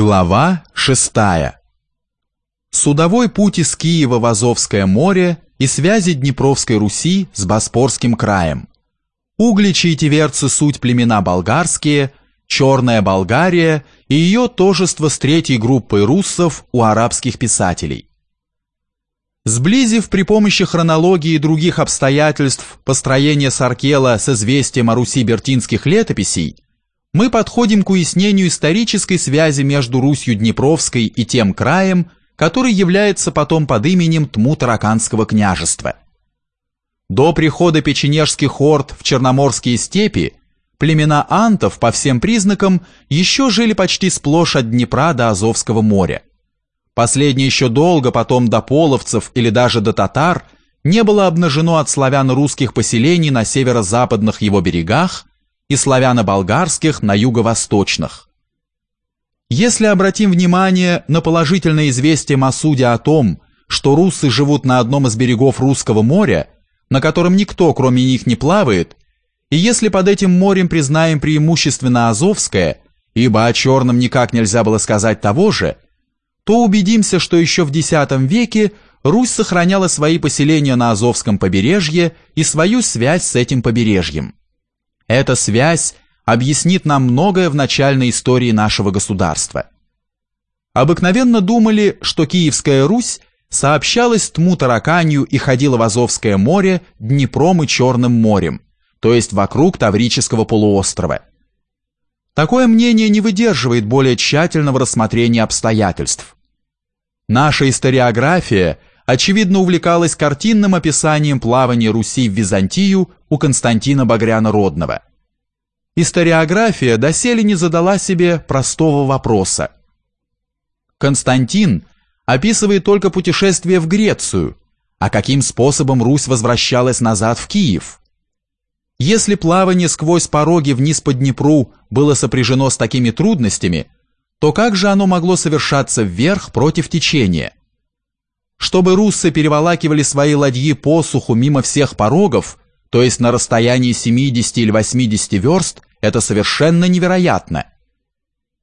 Глава 6. Судовой путь из Киева в Азовское море и связи Днепровской Руси с Боспорским краем. Угличи и Тиверцы суть племена болгарские, Черная Болгария и ее тожество с третьей группой руссов у арабских писателей. Сблизив при помощи хронологии и других обстоятельств построение Саркела с известием о Руси бертинских летописей, мы подходим к уяснению исторической связи между Русью Днепровской и тем краем, который является потом под именем Тму-Тараканского княжества. До прихода печенежских орд в Черноморские степи племена антов по всем признакам еще жили почти сплошь от Днепра до Азовского моря. Последнее еще долго потом до половцев или даже до татар не было обнажено от славяно-русских поселений на северо-западных его берегах, и славяно-болгарских на юго-восточных. Если обратим внимание на положительное известие Масуди о том, что руссы живут на одном из берегов Русского моря, на котором никто кроме них не плавает, и если под этим морем признаем преимущественно Азовское, ибо о Черном никак нельзя было сказать того же, то убедимся, что еще в X веке Русь сохраняла свои поселения на Азовском побережье и свою связь с этим побережьем. Эта связь объяснит нам многое в начальной истории нашего государства. Обыкновенно думали, что Киевская Русь сообщалась Тму-Тараканью и ходила в Азовское море Днепром и Черным морем, то есть вокруг Таврического полуострова. Такое мнение не выдерживает более тщательного рассмотрения обстоятельств. Наша историография очевидно увлекалась картинным описанием плавания Руси в Византию у Константина Багряна Родного. Историография доселе не задала себе простого вопроса. Константин описывает только путешествие в Грецию, а каким способом Русь возвращалась назад в Киев? Если плавание сквозь пороги вниз по Днепру было сопряжено с такими трудностями, то как же оно могло совершаться вверх против течения? Чтобы руссы переволакивали свои ладьи по суху мимо всех порогов, то есть на расстоянии 70 или 80 верст, это совершенно невероятно.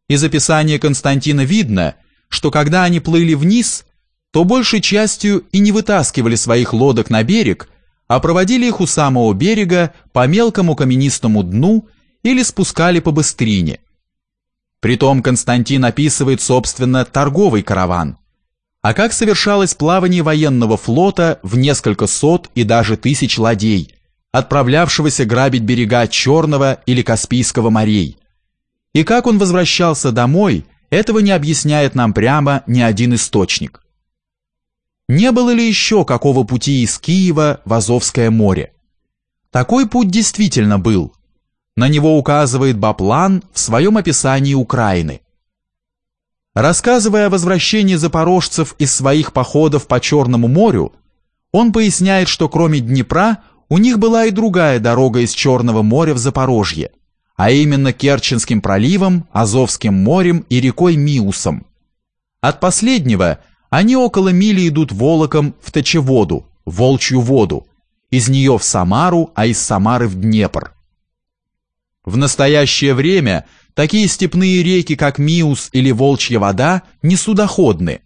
Из описания Константина видно, что когда они плыли вниз, то большей частью и не вытаскивали своих лодок на берег, а проводили их у самого берега по мелкому каменистому дну или спускали по быстрине. Притом Константин описывает, собственно, торговый караван – а как совершалось плавание военного флота в несколько сот и даже тысяч ладей, отправлявшегося грабить берега Черного или Каспийского морей. И как он возвращался домой, этого не объясняет нам прямо ни один источник. Не было ли еще какого пути из Киева в Азовское море? Такой путь действительно был. На него указывает Баплан в своем описании Украины. Рассказывая о возвращении запорожцев из своих походов по Черному морю, он поясняет, что кроме Днепра у них была и другая дорога из Черного моря в Запорожье, а именно Керченским проливом, Азовским морем и рекой Миусом. От последнего они около мили идут волоком в Тачеводу, Волчью воду, из нее в Самару, а из Самары в Днепр. В настоящее время такие степные реки, как Миус или Волчья вода, не судоходны.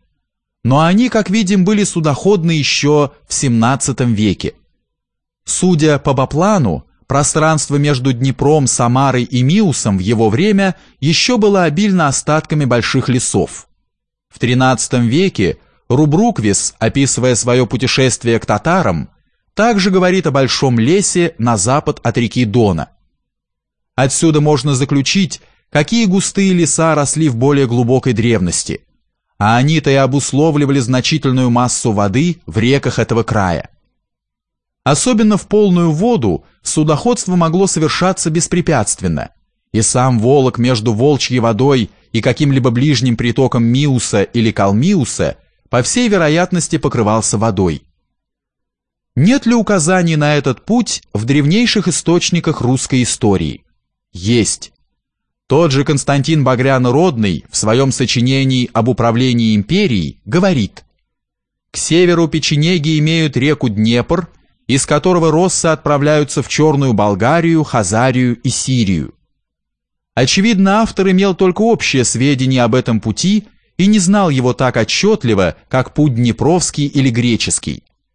Но они, как видим, были судоходны еще в 17 веке. Судя по Баплану, пространство между Днепром, Самарой и Миусом в его время еще было обильно остатками больших лесов. В XIII веке Рубруквис, описывая свое путешествие к татарам, также говорит о большом лесе на запад от реки Дона – Отсюда можно заключить, какие густые леса росли в более глубокой древности, а они-то и обусловливали значительную массу воды в реках этого края. Особенно в полную воду судоходство могло совершаться беспрепятственно, и сам Волок между Волчьей водой и каким-либо ближним притоком Миуса или Калмиуса по всей вероятности покрывался водой. Нет ли указаний на этот путь в древнейших источниках русской истории? Есть. Тот же Константин Багрян-Родный в своем сочинении об управлении империей говорит «К северу печенеги имеют реку Днепр, из которого россы отправляются в Черную Болгарию, Хазарию и Сирию. Очевидно, автор имел только общее сведение об этом пути и не знал его так отчетливо, как путь Днепровский или Греческий.